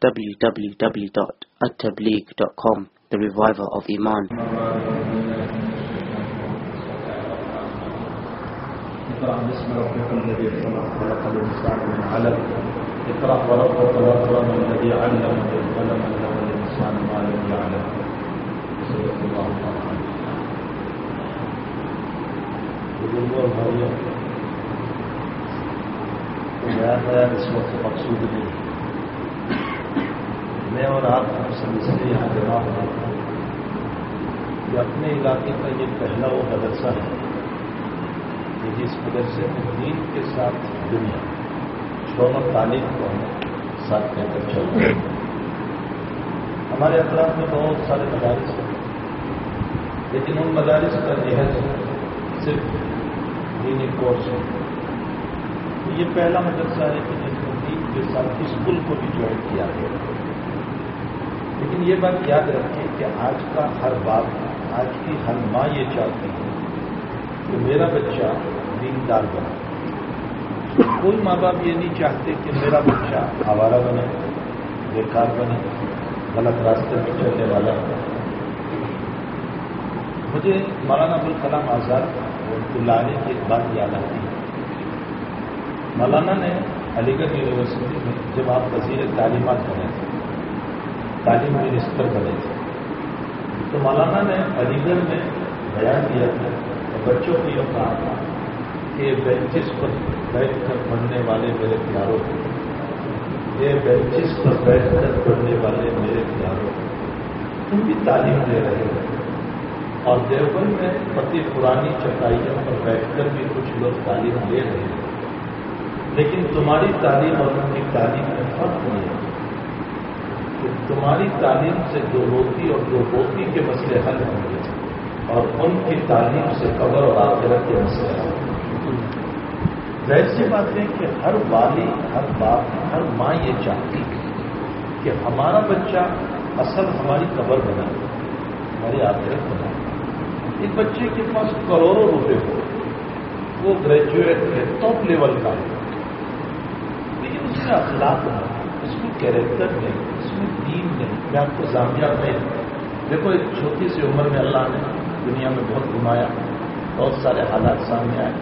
www.attableek.com The Reviver of Iman. اقرأ باسم ربك الذي خلق خلق الإنسان من علق اقرأ وربك الأكرم الذي علم بالقلم علم الإنسان ما لم يعلم صدق الله العظيم بزرگوں اور بھائیوں بیان ہے اس وقت مقصود نہیں میں اور آپ ہم سب اس لیے یہاں جمع ہو کہ اپنے علاقے کا یہ پہلا وہ مدرسہ ہے کہ جس مدرسے میں دین کے ساتھ دنیا دونوں تعلیم کو ہم ساتھ لے کر چل رہے ہیں ہمارے اطراف میں بہت سارے مدارس ہیں، لیکن ان مدارس کا جہاز صرف دینی کورس ہے۔ یہ پہلا مدرسہ ہے کہ جس میں دین کے ساتھ اسکول کو بھی جوائن کیا گیا۔ لیکن یہ بات یاد رکھیں کہ آج کا ہر باپ، آج کی ہر ماں یہ چاہتی ہے کہ میرا بچہ دیندار بنے۔ کوئی ماں باپ یہ نہیں چاہتے کہ میرا بچہ آوارہ بنے، بیکار بنے، غلط راستے میں چلنے والا بنے۔ مجھے مولانا ابوالکلام آزاد لانے کی ایک بات یاد آتی ہے۔ مولانا نے علی گڑھ یونیورسٹی میں جب آپ وزیر تعلیمات بنے تعلیم منسٹر بنے تھے۔ تو مولانا نے، علی گڑھ میں بیان دیا تھا اور بچوں کو یہ کہا تھا کہ بینچز پر بیٹھ کر پڑھنے والے میرے پیاروں یہ بینچز پر بیٹھ کر پڑھنے والے میرے پیاروں تم بھی تعلیم دے رہے ہیں اور دیوبند میں پتی پرانی چٹائیوں پر بیٹھ کر بھی کچھ لوگ تعلیم دے رہے ہیں۔ لیکن تمہاری تعلیم اور ان کی تعلیم میں فرق نہیں ہے۔ کہ تمہاری تعلیم سے دو روٹی اور دو روٹی کے مسئلے حل ہوں گے اور ان کی تعلیم سے قبر اور آخرت کے مسئلے حل ہوں ظاہر سی بات ہے کہ ہر والی، ہر باپ، ہر ماں یہ چاہتی کہ ہمارا بچہ اصل ہماری قبر بنائے ہماری آخرت بنائے ایک بچے کے پاس کروڑوں روپے ہو وہ گریجویٹ ہے ٹاپ لیول کا ہے۔ لیکن اس میں اخلاق نہیں اس میں کیریکٹر نہیں۔ اس میں نہیں میں آپ کو زامیا میں دیکھو، ایک چھوٹی سی عمر میں اللہ نے دنیا میں بہت گھمایا، بہت سارے حالات سامنے آئے۔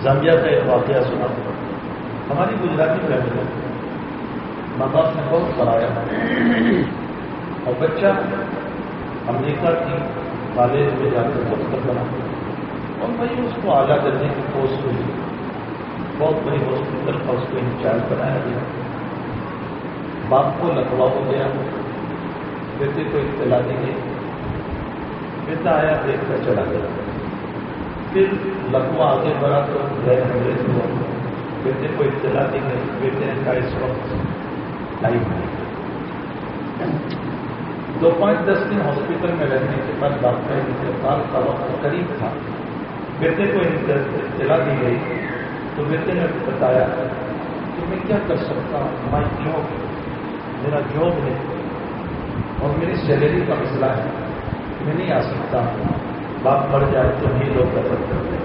زامیا کا ایک واقعہ سنا۔ ہماری گجراتی فیملی ماں باپ نے بہت پڑھایا۔ اور بچہ امریکہ کی کالج میں جا کر دفتر بنا۔ اور وہی اس کو اعلیٰ درجے کی پوسٹ ہوئی بہت بڑی ہاسپٹل کا اس کو انچارج بنایا گیا۔ باپ کو لکھوا ہو گیا بیٹے کو اطلاع دی گئی بیٹا آیا، دیکھ کر چلا گیا۔ پھر لکھوا آگے بڑھا تو گئے انگریز ہوا بیٹے کو اطلاع دی گئی بیٹے کا اس وقت لائف نہیں۔ دو پانچ دس دن ہاسپٹل میں رہنے کے بعد باپ کا انتقال کا وقت قریب تھا۔ بیٹے کو اطلاع دی گئی۔ تو بیٹے نے بتایا کہ میں کیا کر سکتا ہوں؟ مائی جاب میرا جاب ہے اور میری سیلری کا مسئلہ ہے میں نہیں آ سکتا۔ باپ مر جائے تو نہیں لوگ قدر کرتے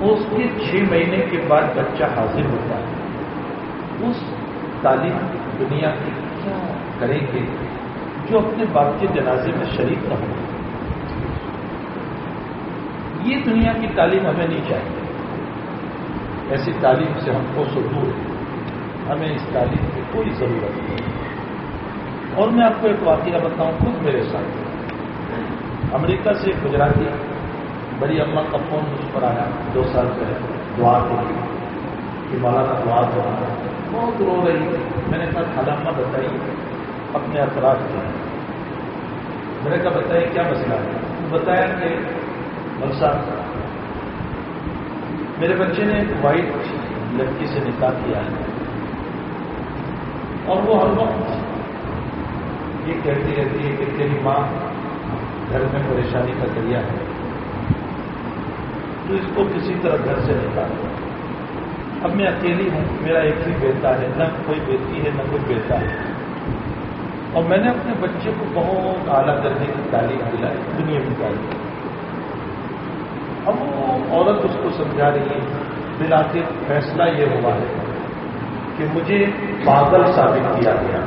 اس کے چھ مہینے کے بعد بچہ حاضر ہوتا ہے۔ اس تعلیم دنیا کی کیا کریں گے؟ جو اپنے باپ کے جنازے میں شریک نہ ہو۔ یہ دنیا کی تعلیم ہمیں نہیں چاہیے۔ ایسی تعلیم سے ہم کو سو دور ہمیں اس تعلیم کی کوئی ضرورت نہیں اور میں آپ کو ایک واقعہ بتاؤں خود میرے ساتھ۔ امریکہ سے گجراتی بڑی اما کا فون مجھ پر آیا۔ دو سال پہلے دعا کے لیے۔ کہ مولانا دعا دعا بہت رو رہی میں نے کہا خالامہ بتائیے اپنے اطراف کے میں نے کہا، بتائیے کیا مسئلہ ہے؟ بتایا کہ صاحب، میرے بچے نے ایک وائٹ لڑکی سے نکاح کیا ہے۔ اور وہ ہر وقت یہ کہتی رہتی ہے کہ تیری ماں گھر میں پریشانی کا ذریعہ ہے۔ تو اس کو کسی طرح گھر سے نکال اب میں اکیلی ہوں، میرا ایک ہی بیٹا ہے، نہ کوئی بیٹی ہے، نہ کوئی بیٹا ہے۔ اور میں نے اپنے بچے کو بہت اعلیٰ درجے کی تعلیم دلائی، دنیا کی تعلیم۔ اب وہ عورت اس کو سمجھا رہی ہے بلا کے فیصلہ یہ ہوا ہے۔ کہ مجھے پاگل ثابت کیا گیا۔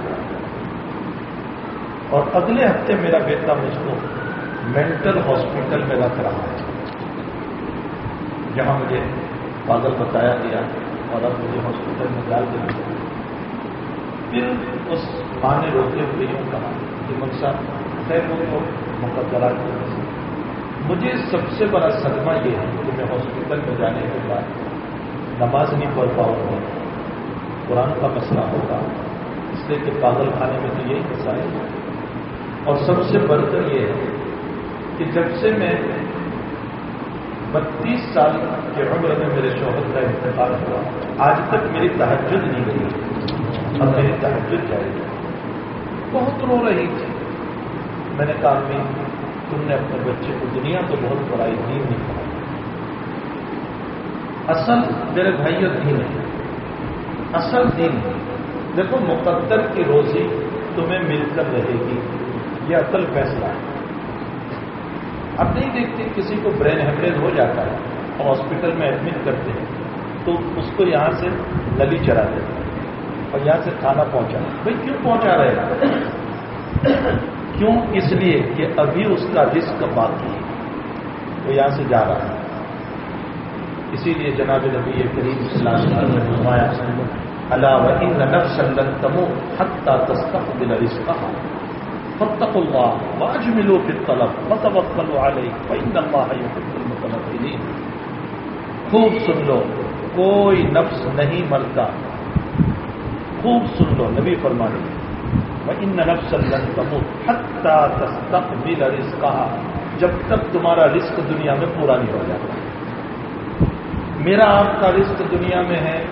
اور اگلے ہفتے میرا بیٹا مجھ کو مینٹل ہاسپٹل میں رکھ رہا ہے۔ جہاں مجھے پاگل بتایا گیا اور اب مجھے ہاسپٹل میں ڈال دیا۔ پھر اس ماں نے روکتے ہوئے یوں کہا کہ مقصد خیر وہ تو مقدرات مجھے سب سے بڑا صدمہ یہ ہے کہ میں ہاسپٹل میں جانے کے بعد نماز نہیں پڑھ پاؤں گا۔ قرآن کا مسئلہ ہوگا۔ اس لیے کہ پاگل خانے میں تو یہی مسئلہ ہے۔ اور سب سے بڑھ کر یہ ہے کہ جب سے میں بتیس سال کے عمر میں میرے شوہر کا انتقال ہوا، آج تک میری تحجد نہیں گئی اور میری تحجد جائے گی بہت رو رہی تھی۔ میں نے کہا میں تم نے اپنے بچے کو دنیا تو بہت پڑھائی دین نہیں پڑھائی اصل میرے بھائی اور دین ہے۔ اصل دین دیکھو، مقدر کی روزی تمہیں مل کر رہے گی۔ یہ اصل فیصلہ ہے۔ اب نہیں دیکھتے کسی کو برین ہیمریج ہو جاتا ہے اور ہاسپٹل میں ایڈمٹ کرتے ہیں، تو اس کو یہاں سے نلی چرا دیتے ہیں اور یہاں سے کھانا پہنچا۔ بھائی، کیوں پہنچا رہے ہیں؟ کیوں؟ اس لیے کہ ابھی اس کا رسک باقی ہے۔ وہ یہاں سے جا رہا ہے۔ اسی لیے جناب نبی کریم اسلام فرمایا تمو حتہ تستقبل رزقها. فتقوا الله واجملوا في الطلب وتوكلوا عليه الله يحب المتوكلين۔ خوب سن لو، کوئی نفس نہیں مرتا۔ خوب سن لو، نبی فرمانے ان نفس تموت حتى تستقبل رزقها۔ جب تک تمہارا رزق دنیا میں پورا نہیں ہو جاتا۔ میرا آپ کا رزق دنیا میں ہے،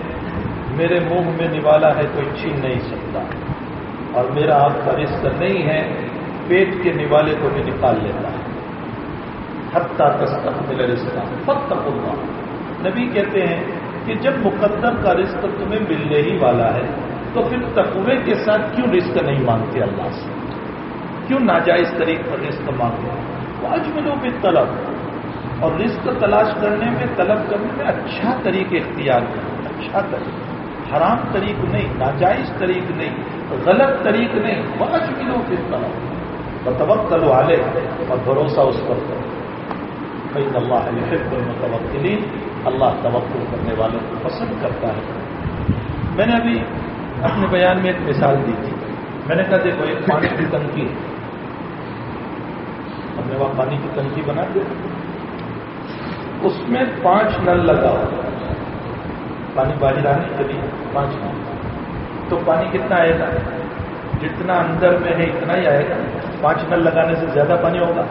میرے منہ میں نوالا ہے کوئی چھین نہیں سکتا۔ اور میرا آپ کا رزق نہیں ہے، پیٹ کے نوالے کو بھی نکال لیتا ہے۔ حتہ تستق مل رزق فت اللہ۔ نبی کہتے ہیں کہ جب مقدر کا رزق تمہیں ملنے ہی والا ہے، تو پھر تقوی کے ساتھ کیوں رزق نہیں مانگتے اللہ سے؟ کیوں ناجائز طریق پر رزق مانگتے؟ وہ آج ملو بھی طلب اور رزق تلاش کرنے میں، طلب کرنے میں اچھا طریقہ اختیار کریں۔ اچھا طریقہ حرام طریق نہیں، ناجائز طریق نہیں، غلط طریق نہیں۔ بہت ملو کس طرح۔ بتوق کرو آلے اور بھروسہ اس پر کرو۔ بھائی اللہ علیہ اللہ توقع کرنے والوں کو پسند کرتا ہے۔ میں نے ابھی اپنے بیان میں ایک مثال دی تھی۔ میں نے کہا، دیکھو، ایک پانی کی ٹنکی۔ ہم نے وہاں پانی کی ٹنکی بنا دی۔ اس میں پانچ نل لگا ہوا پانی باہر آنے کے لیے پانچ نل۔ تو پانی کتنا آئے گا؟ جتنا اندر میں ہے اتنا ہی آئے گا۔ پانچ نل لگانے سے زیادہ پانی ہوگا؟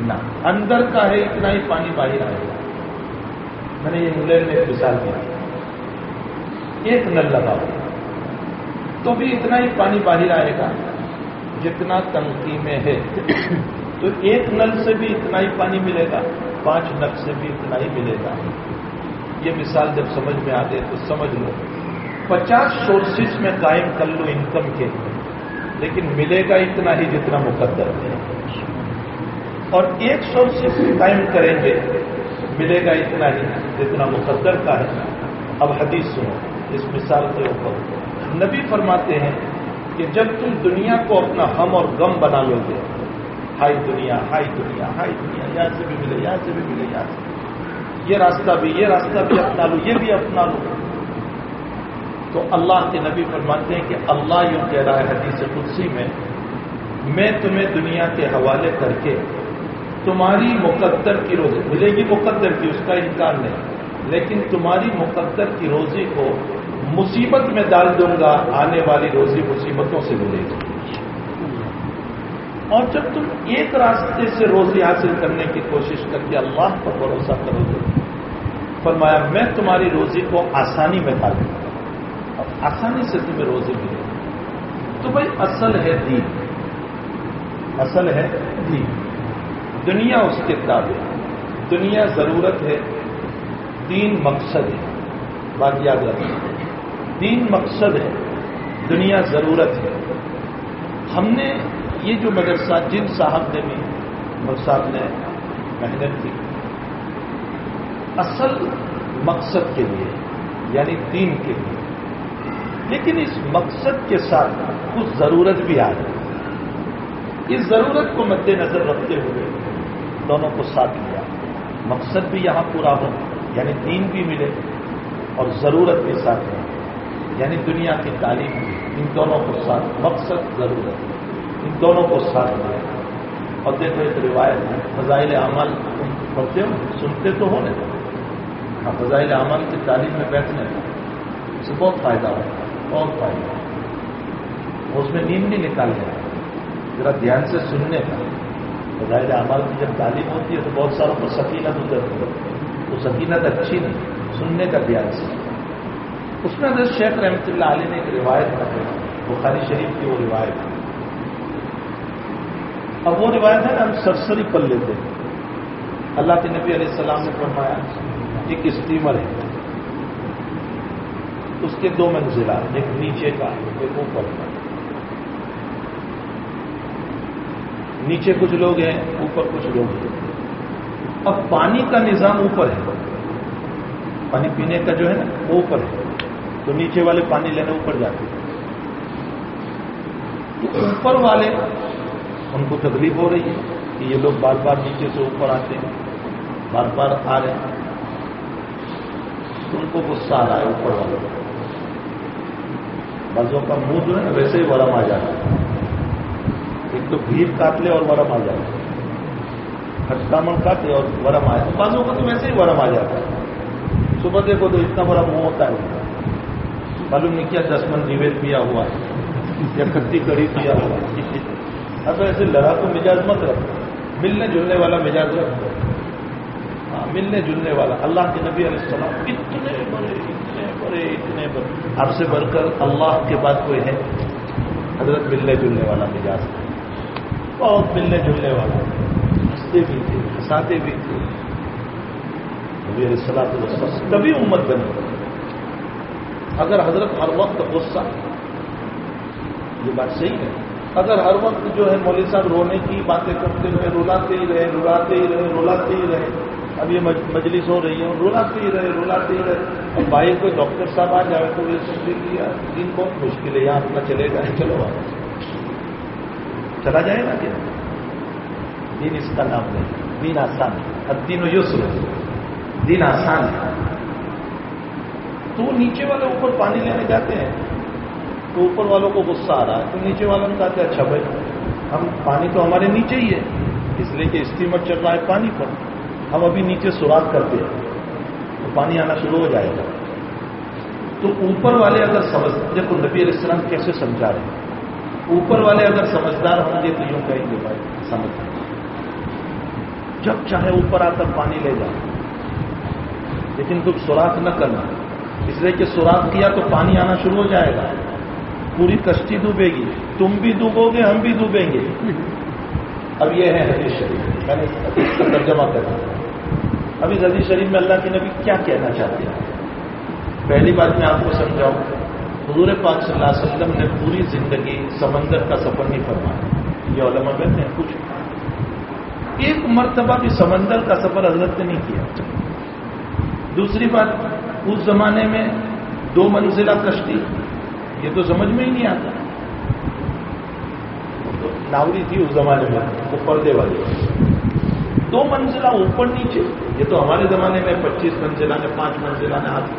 نہ۔ اندر کا ہے اتنا ہی پانی باہر آئے گا۔ میں نے یہ انگلینڈ میں ایک مثال دی۔ ایک نل لگا ہوا تو بھی اتنا ہی پانی باہر آئے گا جتنا تنقی میں ہے۔ تو ایک نل سے بھی اتنا ہی پانی ملے گا۔ پانچ نل سے بھی اتنا ہی ملے گا۔ یہ مثال جب سمجھ میں آ گئے تو سمجھ لو۔ پچاس سورسز میں قائم کر لو انکم کے لیکن ملے گا اتنا ہی جتنا مقدر ہے۔ اور ایک سورسز قائم کریں گے، ملے گا اتنا ہی جتنا مقدر کا ہے۔ اب حدیث سنو، اس مثال کے اوپر۔ نبی فرماتے ہیں کہ جب تم دنیا کو اپنا ہم اور غم بنا لو گے ہائی دنیا ہائی دنیا ہائی دنیا یہاں سے بھی ملے یہاں سے بھی ملے یہاں سے یہ راستہ بھی، یہ راستہ بھی اپنا لو، یہ بھی اپنا لو۔ تو اللہ کے نبی فرماتے ہیں کہ اللہ یوں کہہ رہا ہے حدیث قدسی میں میں تمہیں دنیا کے حوالے کر کے تمہاری مقدر کی روزی ملے گی مقدر کی، اس کا انکار نہیں، لیکن تمہاری مقدر کی روزی کو مصیبت میں ڈال دوں گا، آنے والی روزی مصیبتوں سے ملے گی۔ اور جب تم ایک راستے سے روزی حاصل کرنے کی کوشش کر کے اللہ پر بھروسہ کرو گے، فرمایا، میں تمہاری روزی کو آسانی میں ڈالوں گا اور آسانی سے تمہیں روزی ملے گی تو بھائی، اصل ہے دین۔ اصل ہے دین۔ دنیا اس کے تابع دنیا ضرورت ہے۔ دین مقصد ہے۔ بات یاد رکھیں۔ دین مقصد ہے۔ دنیا ضرورت ہے۔ ہم نے یہ جو مدرسہ جن صاحب نے بھی صاحب نے محنت کی، اصل مقصد کے لیے یعنی دین کے لیے، لیکن اس مقصد کے ساتھ کچھ ضرورت بھی آ رہی اس ضرورت کو مد نظر رکھتے ہوئے دونوں کو ساتھ لیا۔ مقصد بھی یہاں پورا ہو یعنی دین بھی ملے اور ضرورت بھی ساتھ ہو یعنی دنیا کی تعلیم ان دونوں کو ساتھ، مقصد، ضرورت۔ ان دونوں کو ساتھ لیا اور دیکھو، ایک روایت ہے، فضائل عمل پڑھتے ہو؟ سنتے تو ہو نہیں ہاں فضائل عمل کی تعلیم میں بیٹھنے کا اس سے بہت فائدہ ہوتا ہے، بہت فائدہ اس میں نیند نہیں نکال گیا ذرا دھیان سے سننے کا۔ فضائل عمل کی جب تعلیم ہوتی ہے تو بہت ساروں کو سکینت گزرتی ہے۔ وہ سکینت اچھی نہیں، سننے کا دھیان سے۔ اس میں حضرت شیخ رحمۃ اللہ علیہ نے ایک روایت رکھے بخاری شریف کی وہ روایت۔ ہے اب وہ روایت ہے نا، ہم سرسری پل لیتے ہیں۔ اللہ کے نبی علیہ السلام نے فرمایا، ایک اسٹیمر ہے۔ اس کے دو منزلہ ایک نیچے کا ایک اوپر کا۔ نیچے کچھ لوگ ہیں، اوپر کچھ لوگ ہیں۔ اب پانی کا نظام اوپر ہے۔ پانی پینے کا جو ہے نا، وہ اوپر ہے۔ تو نیچے والے پانی لینے اوپر جاتے ہیں۔ تو اوپر والے ان کو تکلیف ہو رہی ہے کہ یہ لوگ بار بار نیچے سے اوپر آتے ہیں، بار بار آ رہے ہیں۔ ان کو غصہ آ رہا ہے اوپر والوں بازوں کا منہ جو ہے ویسے ہی ورم آ جاتا ہے۔ ایک تو بھیڑ کاٹ لے اور ورم آ جائے ہٹامن کاٹے اور ورم آئے۔ تو بازوں کا تو ویسے ہی ورم آ جاتا ہے۔ صبح دیکھو تو اتنا بڑا منہ ہوتا ہے۔ معلوم نہیں کیا دس من نیویل پیا ہوا ہے یا کھٹی کڑی پیا ہوا ہے۔ اب ایسے لڑا تو مزاج مت رکھو۔ ملنے جلنے والا مزاج رکھو۔ ہاں ملنے جلنے والا۔ اللہ کے نبی علیہ السلام اتنے بڑے اتنے بڑے اتنے بڑے۔ آپ سے بڑھ کر اللہ کے بعد کوئی ہے؟ حضرت ملنے جلنے والا مزاج۔ بہت ملنے جلنے والا۔ ہنستے بھی تھے، ہنساتے بھی تھے۔ نبی علیہ السلام کبھی امت بنی اگر حضرت ہر وقت غصہ، یہ بات صحیح ہے۔ اگر ہر وقت جو ہے مولوی صاحب رونے کی باتیں کرتے رہے، رلاتے ہی رہے، رلاتے ہی رہے، رلاتے ہی رہے۔ اب یہ مجلس ہو رہی ہے، رلاتے ہی رہے، رلاتے ہی رہے۔ اب بھائی کوئی ڈاکٹر صاحب آ جائے تو یہ سوچے کہ یار دن بہت مشکل ہے، یہاں اپنا چلے جائے، چلو چلا جائے گا کیا؟ دین اس کا نام نہیں، دین آسان ہے۔ اب دین و یسر دین آسان ہے۔ تو وہ نیچے والے اوپر پانی لینے جاتے ہیں۔ تو اوپر والوں کو غصہ آ رہا ہے، تو نیچے والوں نے کہا کہ اچھا بھائی، ہم پانی تو ہمارے نیچے ہی ہے۔ اس لیے کہ اسٹیمر چل رہا ہے پانی پر۔ ہم ابھی نیچے سوراخ کرتے ہیں، تو پانی آنا شروع ہو جائے گا۔ تو اوپر والے اگر سمجھ دیکھو نبی علیہ السلام کیسے سمجھا رہے ہیں۔ اوپر والے اگر سمجھدار ہوں گے تو یوں کہیں گے، بھائی، سمجھ۔ جب چاہے اوپر آ کر پانی لے جاؤ۔ لیکن تم سوراخ نہ کرنا۔ اس لیے کہ سوراخ کیا تو پانی آنا شروع ہو جائے گا۔ پوری کشتی ڈوبے گی۔ تم بھی ڈوبو گے، ہم بھی ڈوبیں گے۔ اب یہ ہے حدیث شریف۔ میں نے اس کا ترجمہ کرا اب اس حدیث شریف میں اللہ کے نبی کیا کہنا چاہتے ہیں؟ پہلی بات میں آپ کو سمجھاؤں، حضور پاک صلی اللہ علیہ وسلم نے پوری زندگی سمندر کا سفر نہیں فرمایا۔ یہ علماء کہتے ہیں، کچھ ایک مرتبہ بھی سمندر کا سفر حضرت نے نہیں کیا۔ دوسری بات، اس زمانے میں دو منزلہ کشتی یہ تو سمجھ میں ہی نہیں آتا۔ ناوری تھی اس زمانے میں وہ پردے والی۔ دو منزلہ اوپر نیچے، یہ تو ہمارے زمانے میں پچیس منزلہ میں پانچ منزلہ میں آتی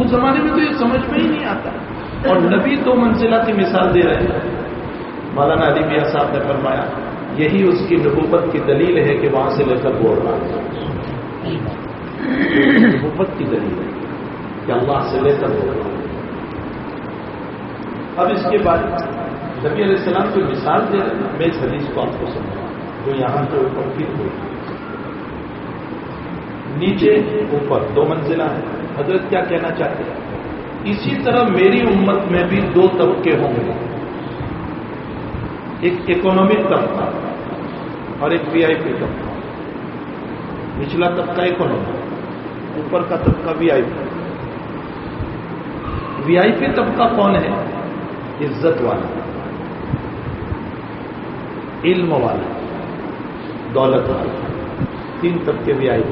اس زمانے میں تو یہ سمجھ میں ہی نہیں آتا۔ اور نبی دو منزلہ کی مثال دے رہے ہیں۔ مولانا علی میاں صاحب نے فرمایا، یہی اس کی نبوت کی دلیل ہے کہ وہاں سے لے کر بول رہا ہے نبوت کی دلیل ہے کہ اللہ سے لے کر بول رہا ہے اب اس کے بعد نبی علیہ السلام کو مثال دے رہے میں اس حدیث کو آپ کو سمجھا جو یہاں کے اوپر پھر ہوئی۔ نیچے اوپر دو منزلہ ہے حضرت کیا کہنا چاہتے ہیں؟ اسی طرح میری امت میں بھی دو طبقے ہوں گے۔ ایک اکنامک طبقہ اور ایک وی آئی پی طبقہ۔ نچلا طبقہ اکنامک اوپر کا طبقہ وی آئی پی وی آئی پی طبقہ کون ہے؟ عزت والا، علم والا، دولت والا۔ تین طبقے بھی آئے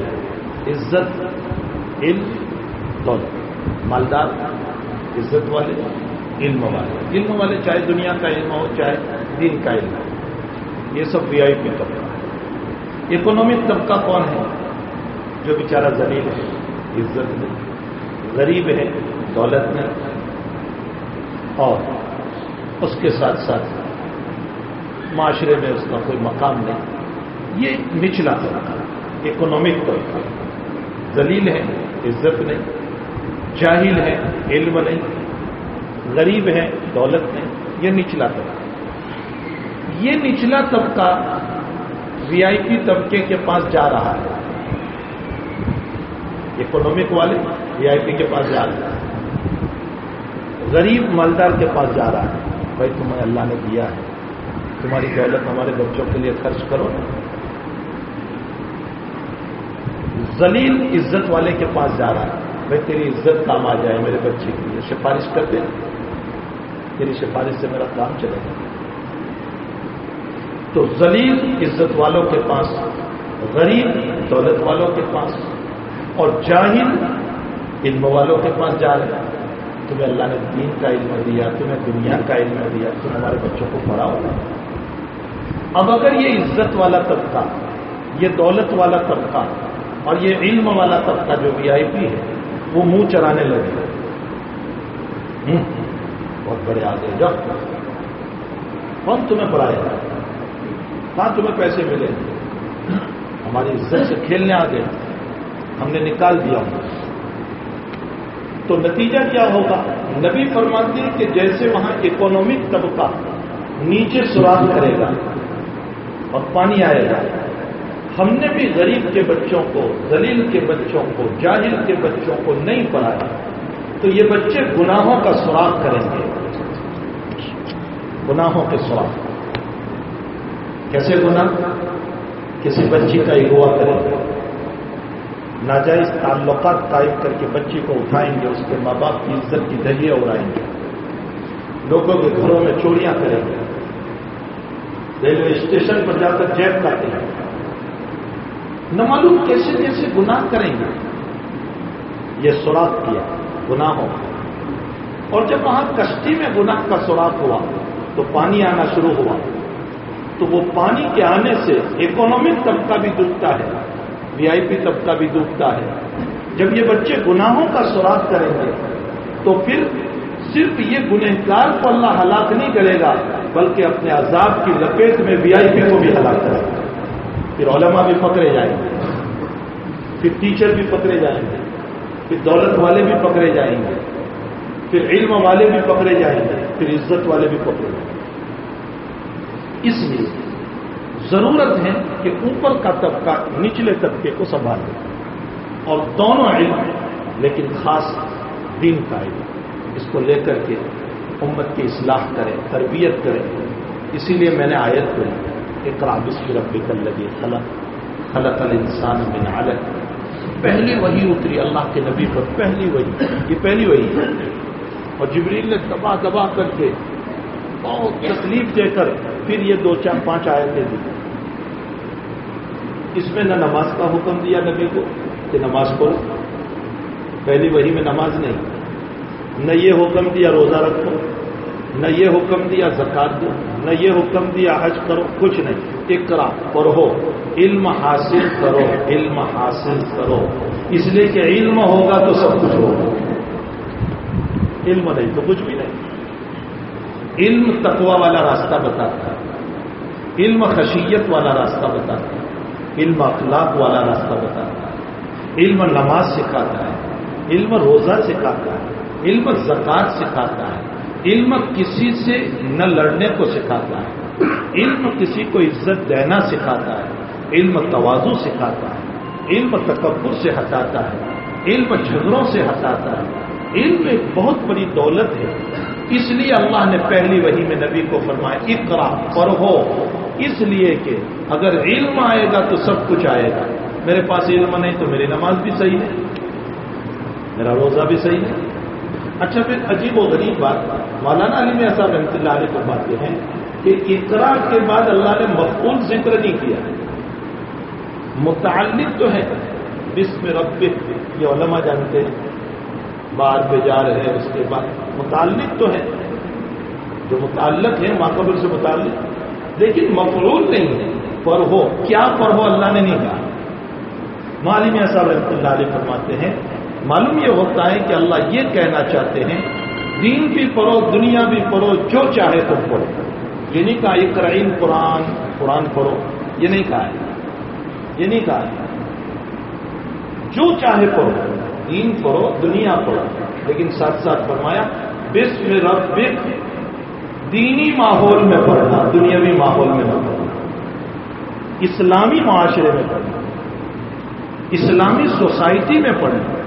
عزت، علم، دولت۔ مالدار، عزت والے، علم والے۔ علم والے چاہے دنیا کا علم ہو، چاہے دین کا علم ہو۔ یہ سب وی آئی پی طبقہ۔ ہے اکنامک طبقہ کون ہے؟ جو بیچارہ زلیل ہے، عزت میں، غریب ہے، دولت میں۔ اور اس کے ساتھ ساتھ معاشرے میں اس کا کوئی مقام نہیں۔ یہ نچلا طبقہ اکنامک طبقہ دلیل ہے۔ عزت نہیں۔ جاہل ہے، علم نہیں۔ غریب ہے، دولت نہیں۔ یہ نچلا طبقہ یہ نچلا طبقہ وی آئی پی طبقے کے پاس جا رہا ہے۔ اکنامک والے وی آئی پی کے پاس جا رہے ہیں۔ غریب مالدار کے پاس جا رہا ہے۔ بھائی تمہیں اللہ نے دیا ہے۔ تمہاری دولت ہمارے بچوں کے لیے خرچ کرو۔ زلیل عزت والے کے پاس جا رہا ہے۔ بھائی تیری عزت کام آ جائے میرے بچے کے لیے۔ سفارش کر دے۔ تیری سفارش سے میرا کام چلے گا۔ تو زلیل عزت والوں کے پاس، غریب دولت والوں کے پاس اور جاہل علم والوں کے پاس جا رہے ہیں۔ تمہیں اللہ نے دین کا علم دیا، تمہیں دنیا کا علم دیا تم ہمارے بچوں کو پڑھاؤ اب اگر یہ عزت والا طبقہ، یہ دولت والا طبقہ اور یہ علم والا طبقہ جو وی آئی پی ہے، وہ منہ چرانے لگے۔ بہت بڑے آگے جب کون تمہیں پڑھائے؟ گا کہاں تمہیں پیسے ملے؟ ہماری عزت سے کھیلنے آ گئے ہم نے نکال دیا۔ تو نتیجہ کیا ہوگا؟ نبی فرماتے ہیں کہ جیسے وہاں اکنامک طبقہ نیچے سراغ کرے گا اور پانی آئے گا۔ ہم نے بھی غریب کے بچوں کو دلیل کے بچوں کو، جاہل کے بچوں کو نہیں پڑھایا۔ تو یہ بچے گناہوں کا سراغ کریں گے۔ گناہوں کے سراغ کیسے گناہ؟ کسی بچی کا اغوا کریں۔ گے ناجائز تعلقات قائم کر کے بچی کو اٹھائیں گے، اس کے ماں باپ کی عزت کی دہلیاں اڑائیں گے۔ لوگوں کے گھروں میں چوریاں کریں گے۔ ریلوے اسٹیشن پر جا کر جیب کرتے ہیں نہ معلوم کیسے کیسے گناہ کریں گے۔ یہ سوراخ کیا گناہوں اور جب وہاں کشتی میں گناہ کا سوراخ ہوا، تو پانی آنا شروع ہوا۔ تو وہ پانی کے آنے سے اکنامک طبقہ بھی ڈوبتا ہے۔ وی آئی پی طبقہ بھی ڈوبتا ہے۔ جب یہ بچے گناہوں کا سوراخ کریں گے، تو پھر صرف یہ گنہگار کو اللہ ہلاک نہیں کرے گا، بلکہ اپنے عذاب کی لپیٹ میں وی آئی پی کو بھی ہلاک کرے گا۔ پھر علماء بھی پکڑے جائیں گے۔ پھر ٹیچر بھی پکڑے جائیں گے۔ پھر دولت والے بھی پکڑے جائیں گے۔ پھر علم والے بھی پکڑے جائیں گے۔ پھر عزت والے بھی پکڑے جائیں گے۔ اس لیے ضرورت ہے کہ اوپر کا طبقہ نچلے طبقے کو سنبھال لے۔ اور دونوں علم لیکن خاص دین کا علم اس کو لے کر کے امت کی اصلاح کریں، تربیت کریں۔ اسی لیے میں نے آیت کری اقرا بسم ربک الذی خلق خلق الانسان من علق۔ پہلی وہی اتری اللہ کے نبی پر، پہلی وہی یہ پہلی وہی ہے۔ اور جبریل نے دبا دبا کر کے بہت تکلیف دے کر پھر یہ دو چار پانچ آیتیں دی۔ اس میں نہ نماز کا حکم دیا نبی کو کہ نماز پڑھو۔ پہلی وہی میں نماز نہیں۔ نہ یہ حکم دیا روزہ رکھو، نہ یہ حکم دیا زکات دو، نہ یہ حکم دیا حج کرو، کچھ نہیں۔ اقرا، پڑھو۔ علم حاصل کرو، علم حاصل کرو۔ اس لیے کہ علم ہوگا تو سب کچھ ہوگا۔ علم نہیں تو کچھ بھی نہیں۔ علم تقوا والا راستہ بتاتا ہے۔ علم خشیت والا راستہ بتاتا ہے۔ علم اخلاق والا راستہ بتاتا ہے۔ علم نماز سکھاتا ہے، علم روزہ سکھاتا ہے، علم زکات سکھاتا ہے۔ علم کسی سے نہ لڑنے کو سکھاتا ہے۔ علم کسی کو عزت دینا سکھاتا ہے۔ علم توازو سکھاتا ہے۔ علم تکبر سے ہٹاتا ہے۔ علم جھگڑوں سے ہٹاتا ہے۔ علم ایک بہت بڑی دولت ہے۔ اس لیے اللہ نے پہلی وہی میں نبی کو فرمایا اقرا پڑھو۔ اس لیے کہ اگر علم آئے گا تو سب کچھ آئے گا۔ میرے پاس علم نہیں تو میری نماز بھی صحیح ہے۔ میرا روزہ بھی صحیح ہے۔ اچھا پھر عجیب و غریب بات۔ مولانا علی میں ایسا رحمت اللہ علیہ کو بات یہ ہے کہ اقرا کے بعد اللہ نے مقبول ذکر نہیں کیا۔ متعلق تو ہے، بسم رب یہ علماء جانتے ہیں۔ باہر پہ جا رہے ہیں اس کے بعد۔ متعلق تو ہے۔ جو متعلق ہے ماقبل سے متعلق۔ لیکن مفرول نہیں ہے پر ہو کیا پر ہو اللہ نے نہیں کہا۔ معلوم صاحب رحمۃ اللہ علیہ فرماتے ہیں، معلوم یہ ہوتا ہے کہ اللہ یہ کہنا چاہتے ہیں، دین بھی پڑھو، دنیا بھی پڑھو، جو چاہے تم پڑھو۔ یہ نہیں کہا اکرائن قرآن قرآن پڑھو۔ یہ نہیں کہا ہے۔ یہ نہیں کہا ہے۔ جو چاہے پڑھو، دین پڑھو، دنیا پڑھو۔ لیکن ساتھ ساتھ فرمایا، بسم رب دینی ماحول میں پڑھنا، دنیاوی ماحول میں نہ پڑھنا۔ اسلامی معاشرے میں پڑھنا، اسلامی سوسائٹی میں پڑھنا۔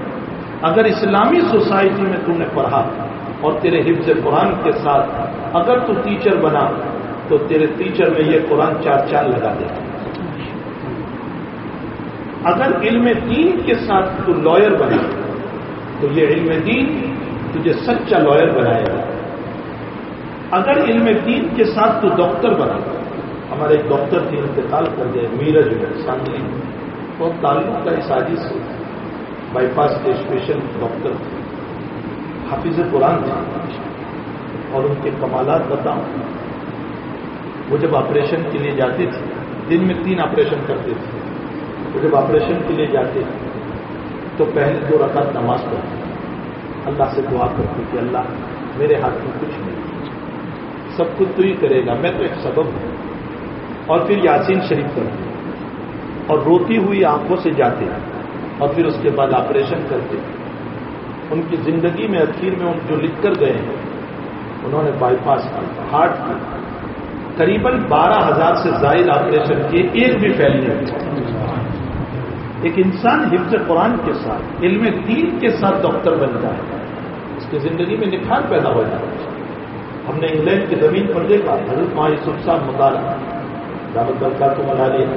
اگر اسلامی سوسائٹی میں تم نے پڑھا اور تیرے حفظ قرآن کے ساتھ اگر تو ٹیچر بنا تو تیرے ٹیچر میں یہ قرآن چار چار لگا دے۔ اگر علم دین کے ساتھ تو لائر بنے تو یہ علم دین تجھے سچا لائر بنائے گا۔ اگر علم دین کے ساتھ تو ڈاکٹر بنا ہمارے ایک ڈاکٹر کی انتقال کر گئے میرج میں سانگلی۔ بہت تعلق کا اس سے بائی پاس کے اسپیشل ڈاکٹر حافظ قرآن تھے۔ اور ان کے کمالات بتاؤں۔ وہ جب آپریشن کے لیے جاتے تھے، دن میں تین آپریشن کرتے تھے۔ وہ جب آپریشن کے لیے جاتے تھے، تو پہلے دو رکعت نماز پڑھتے۔ اللہ سے دعا کرتے کہ اللہ، میرے ہاتھ میں کچھ نہیں۔ سب کچھ تو ہی کرے گا۔ میں تو ایک سبب ہوں۔ اور پھر یاسین شریف کرتے اور روتی ہوئی آنکھوں سے جاتے۔ اور پھر اس کے بعد آپریشن کرتے۔ ان کی زندگی میں اخیر میں ان جو لکھ کر گئے ہیں، انہوں نے بائی پاس کیا، ہارٹ کی قریباً بارہ ہزار سے زائد آپریشن کیے، ایک بھی فیل نہیں ایک انسان حفظ قرآن کے ساتھ، علم دین کے ساتھ ڈاکٹر بنتا ہے اس کی زندگی میں نکھار پیدا ہو جاتا ہے۔ ہم نے انگلینڈ کی زمین پر دیکھا حضرت ماہ یوسف صاحب مطالعہ دعوت برکات کو منا لیا،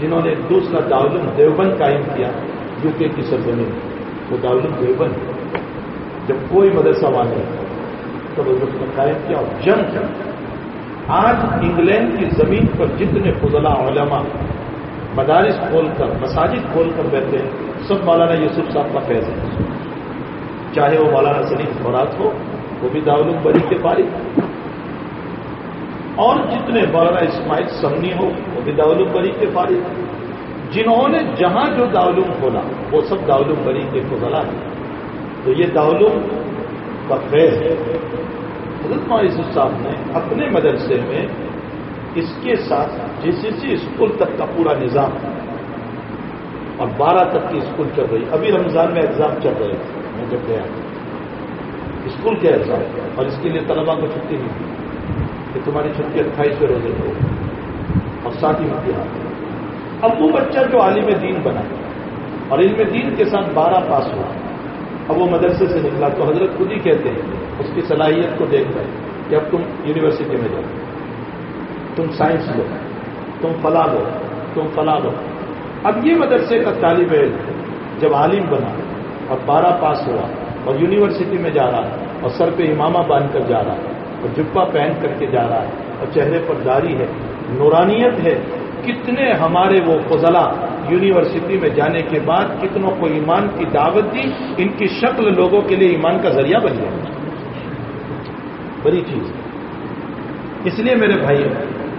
جنہوں نے دوسرا دارالعلوم دیوبند قائم کیا، یو کے کی سرزمین۔ وہ دارالعلوم دیوبند جب کوئی مدرسہ والے تب اس نے قائم کیا اور جنگ کیا۔ آج انگلینڈ کی زمین پر جتنے فضلہ علماء مدارس کھول کر، مساجد کھول کر بیٹھے ہیں سب مولانا یوسف صاحب کا فیض ہے۔ چاہے وہ مولانا سلیم خوراک ہو وہ بھی دارالعلوم بری کے فارغ اور جتنے مولانا اسماعیل سمنی ہو، وہ بھی داولوم بری کے فارغ جنہوں نے جہاں جو داولوم کھولا، وہ سب داولوم بری کے فضلا ہے تو یہ داولوم کا فیض ہے۔ حضرت یوسف صاحب نے اپنے مدرسے میں اس کے ساتھ جی سی سی اسکول تک کا پورا نظام اور بارہ تک کی اسکول چل رہی۔ ابھی رمضان میں ایگزام چل رہے تھے میں جب گیا۔ اسکول کے ایگزام اور اس کے لیے طلبا کو چھٹی نہیں تھی کہ تمہاری چھٹی اٹھائیسویں روزے کو اور ساتھ ہی امتحان اب وہ بچہ جو عالم دین بنا، اور علم دین کے ساتھ بارہ پاس ہوا، اب وہ مدرسے سے نکلا۔ تو حضرت خود ہی کہتے ہیں، اس کی صلاحیت کو دیکھ کر کہ اب تم یونیورسٹی میں جاؤ۔ تم سائنس لو، تم فلاں لو، تم فلاں لو۔ اب یہ مدرسے کا طالب علم جب عالم بنا اور بارہ پاس ہوا۔ اور یونیورسٹی میں جا رہا ہے، اور سر پہ امامہ باندھ کر جا رہا ہے، اور جبا پہن کر کے جا رہا ہے، اور چہرے پر داری ہے۔ نورانیت ہے، کتنے ہمارے وہ فضلہ یونیورسٹی میں جانے کے بعد کتنوں کو ایمان کی دعوت دی، ان کی شکل لوگوں کے لیے ایمان کا ذریعہ بن گیا۔ بڑی چیز۔ اس لیے میرے بھائی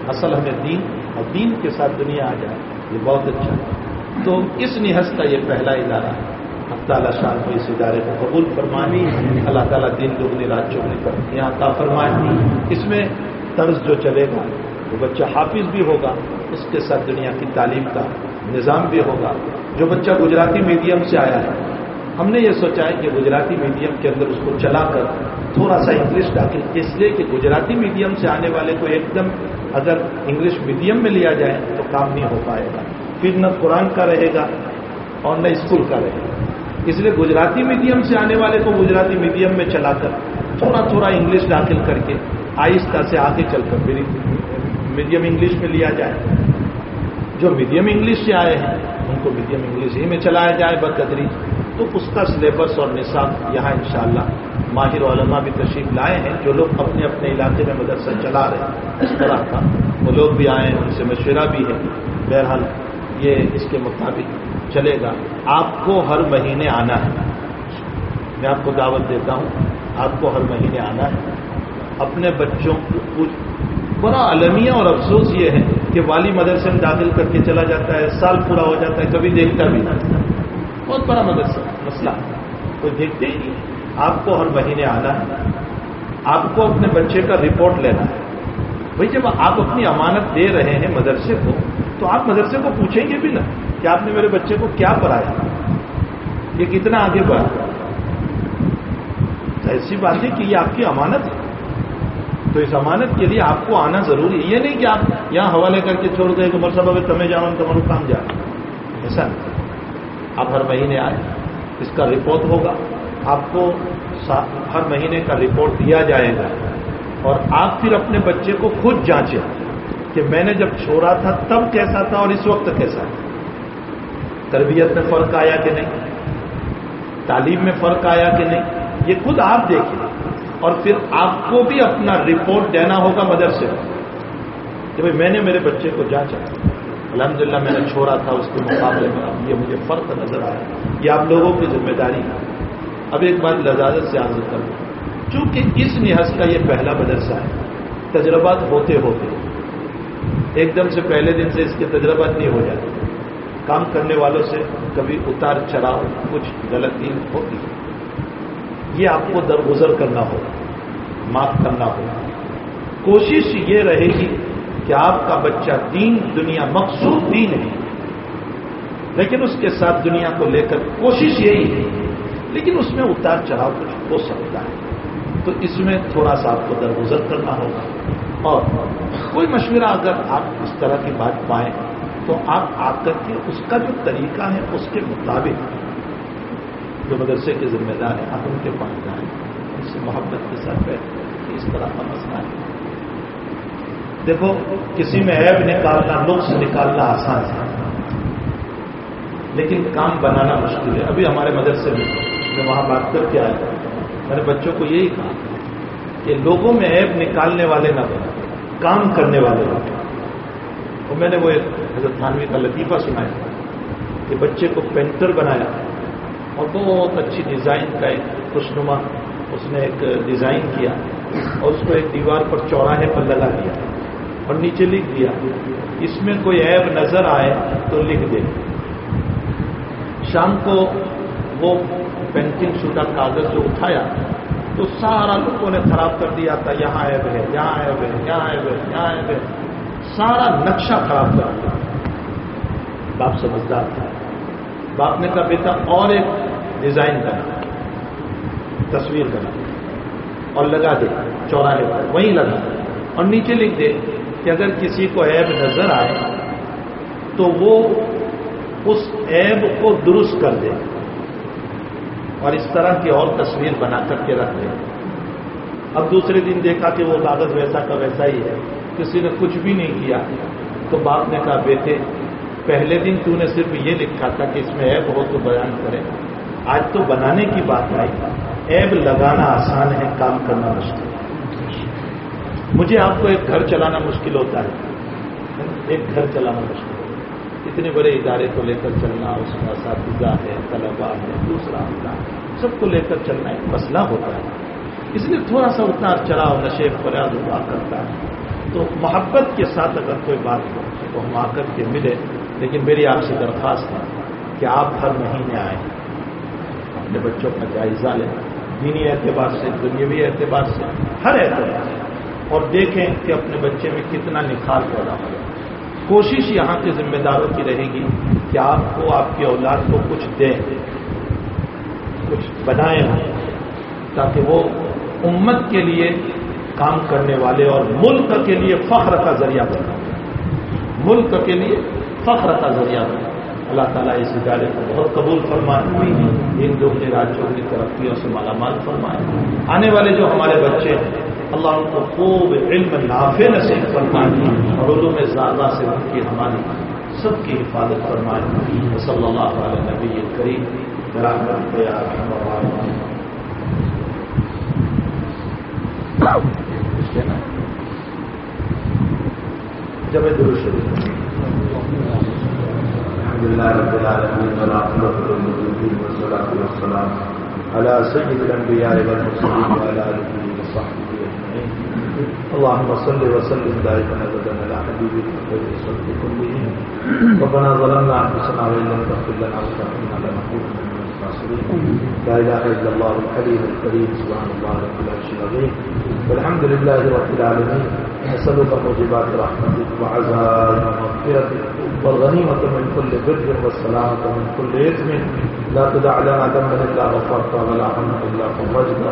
اصل ہمیں دین اور دین کے ساتھ دنیا آ جائے، یہ بہت اچھا۔ ہے تو اس نحس کا یہ پہلا ادارہ ہے۔ تعالیٰ شان کو اس ادارے کو قبول فرمانی، اللہ تعالیٰ دن دگنی رات چگنی پر یہاں کا فرمانی۔ اس میں طرز جو چلے گا وہ بچہ حافظ بھی ہوگا، اس کے ساتھ دنیا کی تعلیم کا نظام بھی ہوگا۔ جو بچہ گجراتی میڈیم سے آیا ہے، ہم نے یہ سوچا ہے کہ گجراتی میڈیم کے اندر اس کو چلا کر تھوڑا سا انگلش داخل، اس لیے کہ گجراتی میڈیم سے آنے والے کو ایک دم اگر انگلش میڈیم میں لیا جائے تو کام نہیں ہو پائے گا۔ پھر نہ قرآن کا رہے گا اور نہ اسکول کا رہے گا۔ اس لیے گجراتی میڈیم سے آنے والے کو گجراتی میڈیم میں چلا کر تھوڑا تھوڑا انگلش داخل کر کے آہستہ سے آگے چل کر میڈیم انگلش میں لیا جائے۔ جو میڈیم انگلش سے آئے ہیں، ان کو میڈیم انگلش ہی میں چلایا جائے بقدری۔ تو اس کا سلیبس اور نصاب یہاں انشاءاللہ ماہر علماء بھی تشریف لائے ہیں۔ جو لوگ اپنے اپنے علاقے میں مدرسہ چلا رہے ہیں، اس طرح کا وہ لوگ بھی آئے ہیں، ان سے مشورہ بھی ہے۔ بہرحال یہ اس کے مطابق چلے گا۔ آپ کو ہر مہینے آنا ہے۔ میں آپ کو دعوت دیتا ہوں، آپ کو ہر مہینے آنا ہے۔ اپنے بچوں کو بڑا المیہ اور افسوس یہ ہے کہ والی مدرسے میں داخل کر کے چلا جاتا ہے، سال پورا ہو جاتا ہے، کبھی دیکھتا بھی نہیں۔ بہت بڑا مدرسہ، مسئلہ۔ کوئی دیکھتے ہی نہیں۔ آپ کو ہر مہینے آنا ہے۔ آپ کو اپنے بچے کا رپورٹ لینا ہے۔ بھائی جب آپ اپنی امانت دے رہے ہیں مدرسے کو، تو آپ مدرسے کو پوچھیں گے بھی نا کہ آپ نے میرے بچے کو کیا پڑھایا؟ یہ کتنا آگے بڑھا ایسی بات ہے کہ یہ آپ کی امانت ہے۔ تو اس امانت کے لیے آپ کو آنا ضروری ہے۔ یہ نہیں کہ آپ یہاں حوالے کر کے چھوڑ دیں کہ مرسب اگر تمہیں جاؤ تمہارا کام جا۔ ایسا نہیں۔ آپ ہر مہینے آئے اس کا رپورٹ ہوگا۔ آپ کو ہر مہینے کا رپورٹ دیا جائے گا۔ اور آپ پھر اپنے بچے کو خود جانچیں کہ میں نے جب چھوڑا تھا تب کیسا تھا اور اس وقت کیسا ہے۔ تربیت میں فرق آیا کہ نہیں؟ تعلیم میں فرق آیا کہ نہیں؟ یہ خود آپ دیکھیں۔ اور پھر آپ کو بھی اپنا رپورٹ دینا ہوگا مدرسے کہ بھائی میں نے میرے بچے کو جانچا۔ الحمد للہ میں نے چھوڑا تھا، اس کے مقابلے میں اب یہ مجھے فرق نظر آیا۔ یہ آپ لوگوں کی ذمہ داری ہے۔ اب ایک بات لذاذت سے حاصل کر چونکہ اس نحاظ کا یہ پہلا مدرسہ ہے، تجربات ہوتے ہوتے۔ ایک دم سے پہلے دن سے اس کے تجربات نہیں ہو جاتے۔ کام کرنے والوں سے کبھی اتار چڑھاؤ، کچھ غلطی ہوتی۔ ہے یہ آپ کو درگزر کرنا ہوگا، معاف کرنا ہوگا۔ کوشش یہ رہے گی کہ آپ کا بچہ دین، دنیا مقصود دین ہے۔ لیکن اس کے ساتھ دنیا کو لے کر کوشش یہی ہے، لیکن اس میں اتار چڑھاؤ کچھ ہو سکتا ہے۔ تو اس میں تھوڑا سا آپ کو درگزر کرنا ہوگا۔ اور کوئی مشورہ اگر آپ اس طرح کی بات پائیں تو آپ آ کر کے اس کا جو طریقہ ہے، اس کے مطابق جو مدرسے کے ذمہ دار ہیں، آپ ان کے پاس جائیں۔ ان سے محبت کے ساتھ بیٹھ اس طرح کا مسئلہ ہے۔ دیکھو، کسی میں ایب نکالنا نقص نکالنا آسان ہے۔ لیکن کام بنانا مشکل ہے۔ ابھی ہمارے مدرسے میں میں وہاں بات کر کے آیا۔ میں نے بچوں کو یہی کہا کہ لوگوں میں ایب نکالنے والے نہ بنے کام کرنے والے نہ اور میں نے وہ ایک حضرت تھانوی کا لطیفہ سنایا کہ بچے کو پینٹر بنایا اور بہت اچھی ڈیزائن کا ایک خوشنما اس نے ایک ڈیزائن کیا اور اس کو ایک دیوار پر چوراہے پر لگا دیا اور نیچے لکھ دیا، اس میں کوئی عیب نظر آئے تو لکھ دے۔ شام کو وہ پینٹنگ شدہ کاغذ جو اٹھایا، تو سارا لوگوں نے خراب کر دیا تھا یہاں عیب ہے یہاں عیب ہے یہاں عیب ہے یہاں عیب ہے سارا نقشہ خراب کر دیا۔ باپ سمجھدار تھا۔ باپ نے کہا، بیٹا، اور ایک ڈیزائن کرنا تصویر کرنا اور لگا دے، چوراہے پر۔ وہیں لگا۔ اور نیچے لکھ دے کہ اگر کسی کو عیب نظر آئے، تو وہ اس عیب کو درست کر دے۔ اور اس طرح کی اور تصویر بنا کر کے رکھ دے اب دوسرے دن دیکھا کہ وہ کاغذ ویسا کا ویسا ہی ہے۔ کسی نے کچھ بھی نہیں کیا۔ تو باپ نے کہا، بیٹے، پہلے دن تو نے صرف یہ لکھا تھا کہ اس میں ایب ہو تو بیان کرے آج تو بنانے کی بات آئی۔ ایب لگانا آسان ہے، کام کرنا مشکل۔ ہے مجھے آپ کو ایک گھر چلانا مشکل ہوتا ہے۔ ایک گھر چلانا مشکل۔ اتنے بڑے ادارے کو لے کر چلنا، اس کا اساتذہ ہے طلبا ہے، دوسرا ہوتا ہے، سب کو لے کر چلنا ایک مسئلہ ہوتا ہے۔ اس لیے تھوڑا سا اتنا چڑھاؤ نشے فریاد ہوا کرتا ہے۔ تو محبت کے ساتھ اگر کوئی بات ہو تو ہم آ کر کے ملے۔ لیکن میری آپ سے درخواست ہے کہ آپ ہر مہینے آئیں۔ اپنے بچوں کا جائزہ لیں۔ دینی اعتبار سے، دنیاوی اعتبار سے، ہر اعتبار سے۔ اور دیکھیں کہ اپنے بچے میں کتنا نکھار پیدا ہو کوشش یہاں کے ذمہ داروں کی رہے گی کہ آپ کو آپ کی اولاد کو کچھ دیں کچھ بنائیں تاکہ وہ امت کے لیے کام کرنے والے اور ملک کے لیے فخر کا ذریعہ بنا ملک کے لیے فخر کا ذریعہ بنا اللہ تعالیٰ اس ادارے کو بہت قبول فرمائے۔ ان دوسرے راجیوں کی ترقیوں سے مالا مال فرمائے۔ آنے والے جو ہمارے بچے ہیں اللہ ان کو خوب علم، نافع نصیب فرمائے اور اردو میں زیادہ سے ان کی ہماری سب کی حفاظت فرمائے صلی اللہ علیہ نبی کریم جب درست الحمد لله رب العالمين والعاقبة للمتقين والصلاة والسلام على سيد الأنبياء والمرسلين وعلى آله وصحبه أجمعين اللهم صل وسلم دائما ابدا على حبيبك خير الخلق كلهم ربنا ظلمنا انفسنا وان لم تغفر لنا وترحمنا لنكونن من الخاسرين. لا اله الا الله الحليم الكريم. سبحان الله رب العرش العظيم. والحمد لله رب العالمين. نسالك موجبات رحمتك وعزائم مغفرتك. والغنيمة من كل بر والسلامة من كل إثم لا تدع لنا ذنبا إلا غفرت ولا هما إلا فرجت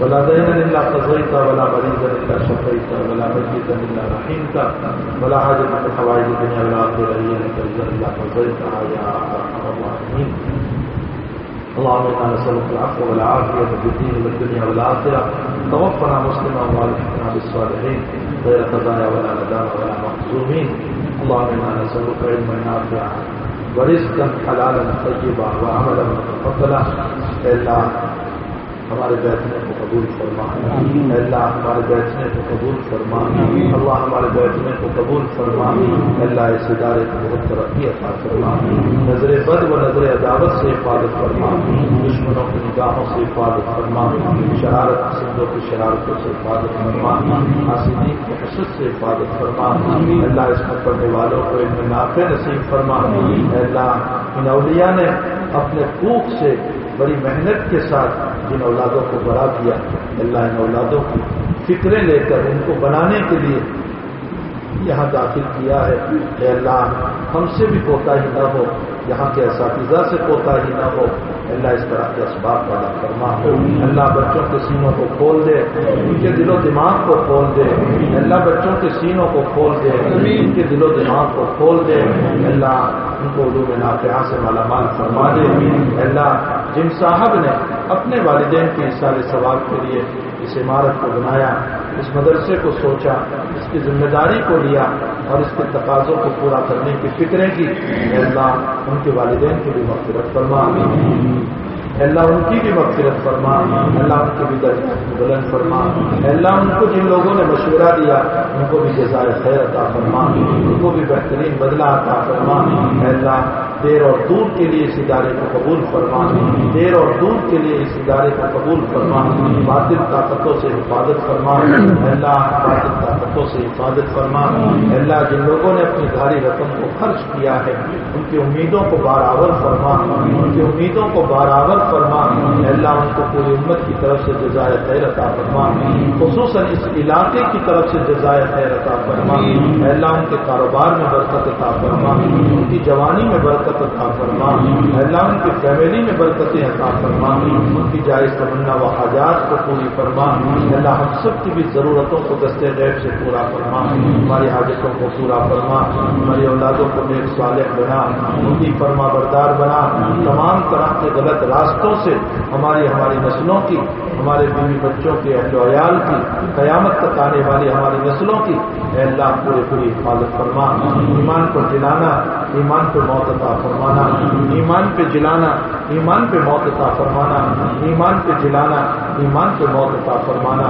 ولا دينا إلا قضيت ولا مريضا إلا شفيت ولا ميتا إلا رحمت. ولا حاجة من حوائج الدنيا والآخرة هي لك إلا قضيتها يا أرحم الراحمين. اللهم انا نسالك العفو والعافيه في الدين والدنيا والاخره توفنا مسلما والحقنا بالصالحين. غير خزايا ولا ندامه ولا محزومين اللهم انا نسالك علما نافعا ورزقا حلالا طيبا وعملا متقبلا۔ اللہ ہمارے بیٹھنے کو قبول فرما۔ اللہ ہمارے بیٹھنے کو قبول فرما۔ اللہ ہمارے بیٹھنے کو قبول فرما۔ اللہ اس ادارے کو بہت ترقی عطا فرما۔ نظر بد و نظر عداوت سے حفاظت فرما۔ دشمنوں کی نگاہوں سے حفاظت فرما۔ شرارت پسندوں کی شرارتوں سے حفاظت فرما۔ حاصلین کی حسد سے حفاظت فرما۔ اللہ اس میں پڑھنے والوں کو علم نافع نصیب فرما۔ اللہ ان اولیاء نے اپنے کوک سے بڑی محنت کے ساتھ جن اولادوں کو بڑا کیا، اللہ ان اولادوں کی فکریں لے کر ان کو بنانے کے لیے یہاں داخل کیا ہے۔ کہ اللہ، ہم سے بھی کوتا ہی نہ ہو، یہاں کے اساتذہ سے کوتا ہی نہ ہو۔ اللہ اس طرح کے اسباب پیدا فرما۔ اللہ بچوں کے سینوں کو کھول دے، ان کے دل و دماغ کو کھول دے۔ اللہ بچوں کے سینوں کو کھول دے، ان کے دل و دماغ کو کھول دے۔ اللہ ان کو علوم نافعہ سے مالا مال فرما دے۔ اللہ جن صاحب نے اپنے والدین کے سارے ثواب کے لیے اس عمارت کو بنایا، اس مدرسے کو سوچا، اس کی ذمہ داری کو لیا اور اس کے تقاضوں کو پورا کرنے کی فکریں کی۔ اللہ، ان کے والدین کی بھی مغفرت فرما۔ اللہ ان کی بھی مغفرت فرما، اللہ ان کی بھی درجات بلند فرما، اللہ ان کو جن لوگوں نے مشورہ دیا، ان کو بھی جزائے خیر عطا فرما، ان کو بھی بہترین بدلہ عطا فرما۔ اللہ، دیر اور دور کے لیے اس ادارے کو قبول فرما۔ دیر اور دور کے لیے اس ادارے کو قبول فرما۔ باطل طاقتوں سے حفاظت فرما۔ اللہ، باطل طاقتوں سے حفاظت فرما۔ اللہ، جن لوگوں نے اپنی دھاری رقم کو خرچ کیا ہے، ان کی امیدوں کو برابر فرما۔ ان کی امیدوں کو برابر فرما اللہ ان کو پوری امت کی طرف سے جزائے خیر عطا فرما خصوصاً اس علاقے کی طرف سے جزائے خیر عطا فرما اللہ ان کے کاروبار میں برکت عطا فرما ان کی جوانی میں برکت عطا فرما اللہ ان کی فیملی میں برکتیں عطا فرما ان کی جائز تمنا و حاجات کو پوری فرما اللہ ہم سب کی بھی ضرورتوں کو دستے غیب سے پورا فرما ہماری حاجتوں کو پورا فرما ہماری اولادوں کو نیک صالح بنا ان کی فرما بردار بنا تمام طرح کے غلط راستوں سے ہماری ہماری نسلوں کی، ہمارے بیوی بچوں کے اہل ویال کی، قیامت تک آنے والی ہماری نسلوں کی، اے اللہ پورے پوری حفاظت فرما، ایمان کو جلانا ایمان کو موت عطا فرمانا، ایمان پہ جلانا، ایمان پہ موت عطا فرمانا، ایمان پہ جلانا، ایمان پہ موت عطا فرمانا۔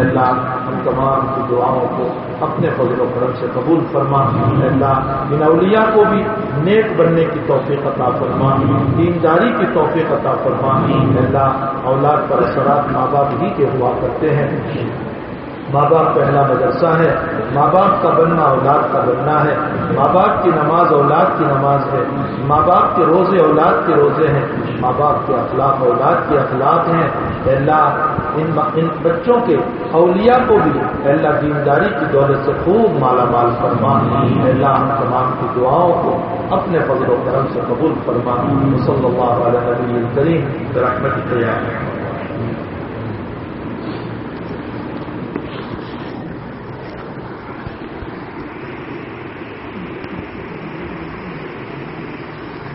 اللہ، ہم تمام کی دعاؤں کو اپنے فضل و کرم سے قبول فرما۔ اللہ، ان اولیاء کو بھی نیک بننے کی توفیق عطا فرما۔ دینداری کی توفیق عطا فرما۔ اللہ، اولاد پر اثرات ماں باپ ہی کے ہوا کرتے ہیں۔ ماں باپ پہلا مدرسہ ہے ماں باپ کا بننا اولاد کا بننا ہے ماں باپ کی نماز اولاد کی نماز ہے ماں باپ کے روزے اولاد کے روزے ہیں ماں باپ کے اخلاق اولاد کے اخلاق ہیں۔ اللہ، ان ان بچوں کے اولیاء کو بھی اللہ دینداری کی دولت سے خوب مالا مال فرما اللہ، ہم تمام کی دعاؤں کو اپنے فضل و کرم سے قبول فرما۔ صلی اللہ علیہ کریم رحمت تیار